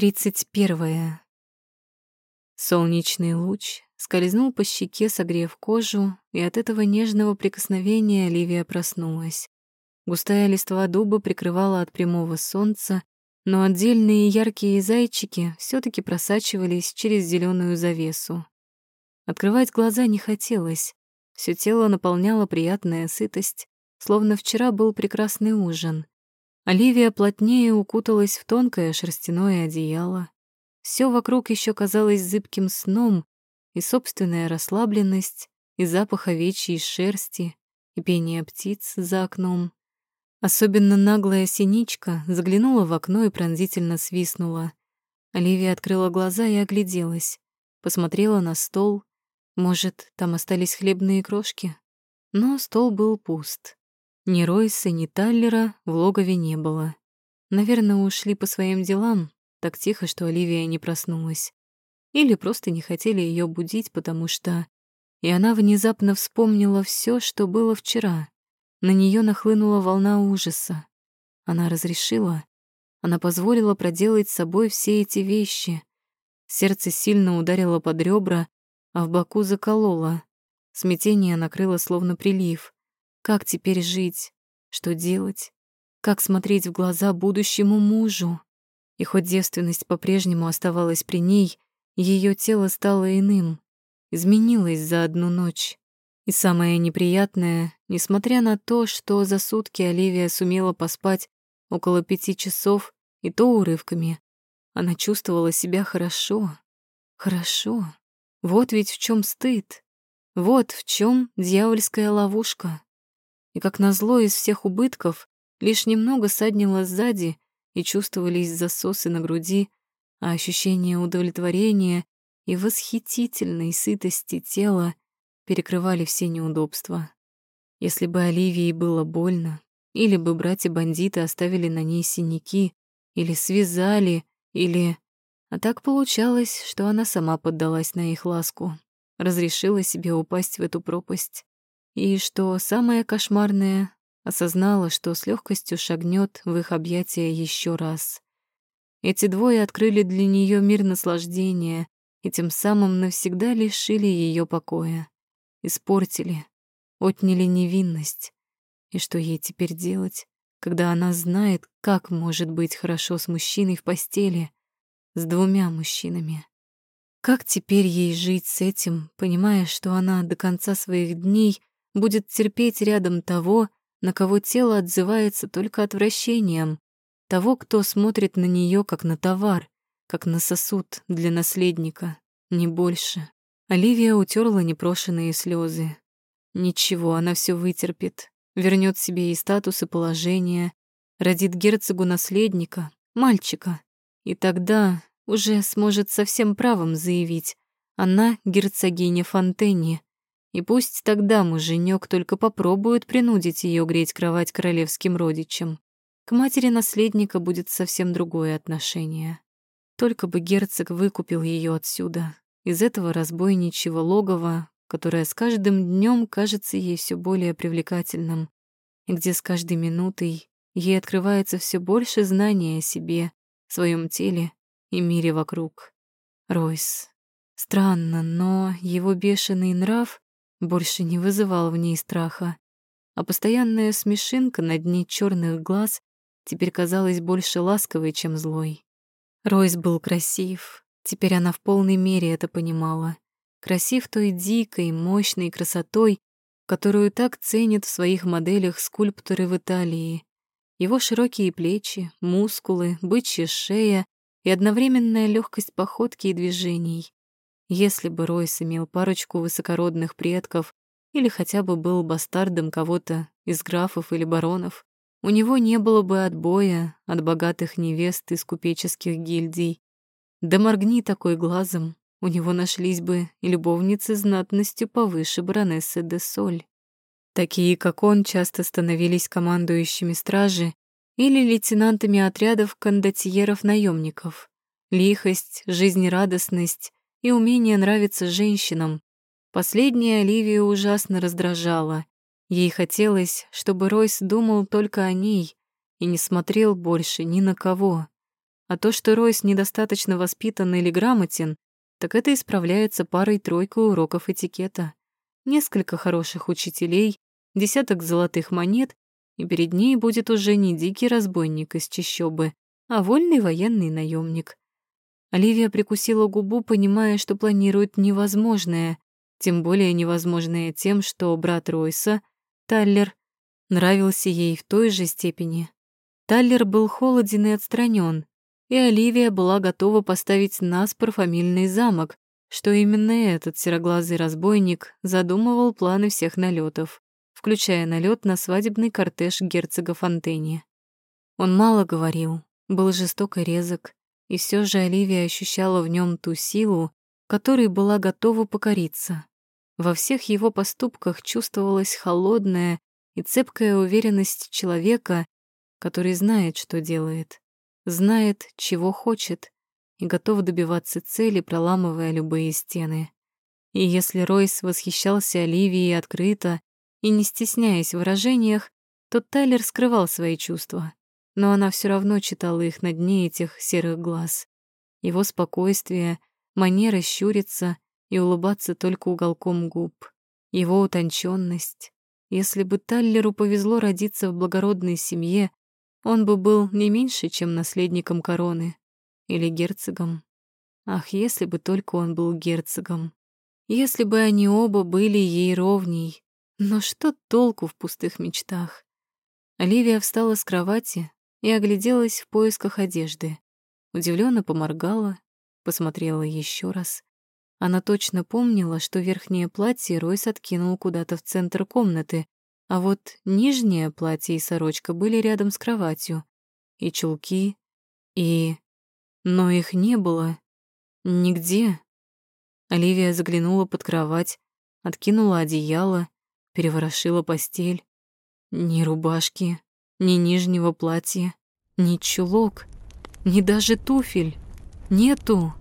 Тридцать первое. Солнечный луч скользнул по щеке, согрев кожу, и от этого нежного прикосновения Оливия проснулась. Густая листва дуба прикрывала от прямого солнца, но отдельные яркие зайчики все таки просачивались через зеленую завесу. Открывать глаза не хотелось. Все тело наполняло приятная сытость, словно вчера был прекрасный ужин. Оливия плотнее укуталась в тонкое шерстяное одеяло. Все вокруг еще казалось зыбким сном, и собственная расслабленность, и запах овечьей шерсти, и пение птиц за окном. Особенно наглая синичка заглянула в окно и пронзительно свистнула. Оливия открыла глаза и огляделась. Посмотрела на стол. Может, там остались хлебные крошки? Но стол был пуст. Ни Ройса, ни Таллера в логове не было. Наверное, ушли по своим делам, так тихо, что Оливия не проснулась. Или просто не хотели ее будить, потому что... И она внезапно вспомнила все, что было вчера. На нее нахлынула волна ужаса. Она разрешила, она позволила проделать с собой все эти вещи. Сердце сильно ударило под ребра, а в боку закололо. Смятение накрыло словно прилив. Как теперь жить? Что делать? Как смотреть в глаза будущему мужу? И хоть девственность по-прежнему оставалась при ней, ее тело стало иным, изменилось за одну ночь. И самое неприятное, несмотря на то, что за сутки Оливия сумела поспать около пяти часов, и то урывками, она чувствовала себя хорошо. Хорошо. Вот ведь в чем стыд. Вот в чем дьявольская ловушка и, как назло, из всех убытков лишь немного саднило сзади и чувствовались засосы на груди, а ощущение удовлетворения и восхитительной сытости тела перекрывали все неудобства. Если бы Оливии было больно, или бы братья-бандиты оставили на ней синяки, или связали, или... А так получалось, что она сама поддалась на их ласку, разрешила себе упасть в эту пропасть. И что самое кошмарное, осознала, что с легкостью шагнет в их объятия еще раз. Эти двое открыли для нее мир наслаждения и тем самым навсегда лишили ее покоя. Испортили, отняли невинность. И что ей теперь делать, когда она знает, как может быть хорошо с мужчиной в постели, с двумя мужчинами? Как теперь ей жить с этим, понимая, что она до конца своих дней будет терпеть рядом того, на кого тело отзывается только отвращением, того, кто смотрит на нее как на товар, как на сосуд для наследника, не больше. Оливия утерла непрошенные слезы. Ничего, она все вытерпит, вернет себе и статус, и положение, родит герцогу наследника, мальчика, и тогда уже сможет совсем правом заявить, она герцогиня Фонтенни, и пусть тогда муженек только попробует принудить ее греть кровать королевским родичам. К матери наследника будет совсем другое отношение. Только бы герцог выкупил ее отсюда, из этого разбойничьего логова, которое с каждым днем кажется ей все более привлекательным, и где с каждой минутой ей открывается все больше знания о себе, своем теле и мире вокруг. Ройс. Странно, но его бешеный нрав больше не вызывал в ней страха, а постоянная смешинка на дне черных глаз теперь казалась больше ласковой, чем злой. Ройс был красив, теперь она в полной мере это понимала. Красив той дикой, мощной красотой, которую так ценят в своих моделях скульпторы в Италии. Его широкие плечи, мускулы, бычья шея и одновременная легкость походки и движений. Если бы Ройс имел парочку высокородных предков или хотя бы был бастардом кого-то из графов или баронов, у него не было бы отбоя от богатых невест из купеческих гильдий. Да моргни такой глазом, у него нашлись бы и любовницы знатностью повыше баронессы де Соль. Такие, как он, часто становились командующими стражи или лейтенантами отрядов кондотьеров-наемников. Лихость, жизнерадостность и умение нравиться женщинам. Последнее Оливию ужасно раздражало. Ей хотелось, чтобы Ройс думал только о ней и не смотрел больше ни на кого. А то, что Ройс недостаточно воспитан или грамотен, так это исправляется парой-тройкой уроков этикета. Несколько хороших учителей, десяток золотых монет, и перед ней будет уже не дикий разбойник из чащобы, а вольный военный наемник. Оливия прикусила губу, понимая, что планирует невозможное, тем более невозможное тем, что брат Ройса, Таллер, нравился ей в той же степени. Таллер был холоден и отстранен, и Оливия была готова поставить наспор фамильный замок, что именно этот сероглазый разбойник задумывал планы всех налетов, включая налет на свадебный кортеж герцога Фонтени. Он мало говорил, был жестоко резок, и все же Оливия ощущала в нем ту силу, которой была готова покориться. Во всех его поступках чувствовалась холодная и цепкая уверенность человека, который знает, что делает знает, чего хочет и готов добиваться цели, проламывая любые стены. И если Ройс восхищался Оливией открыто и не стесняясь в выражениях, то Тайлер скрывал свои чувства, но она все равно читала их на дне этих серых глаз. Его спокойствие, манера щуриться и улыбаться только уголком губ, его утонченность. Если бы Таллеру повезло родиться в благородной семье, он бы был не меньше, чем наследником короны или герцогом. Ах, если бы только он был герцогом. Если бы они оба были ей ровней. Но что толку в пустых мечтах? Оливия встала с кровати и огляделась в поисках одежды. Удивленно поморгала, посмотрела еще раз. Она точно помнила, что верхнее платье Ройс откинул куда-то в центр комнаты, а вот нижнее платье и сорочка были рядом с кроватью. И чулки, и... Но их не было. Нигде. Оливия заглянула под кровать, откинула одеяло, переворошила постель. Ни рубашки, ни нижнего платья, ни чулок, ни даже туфель. Нету.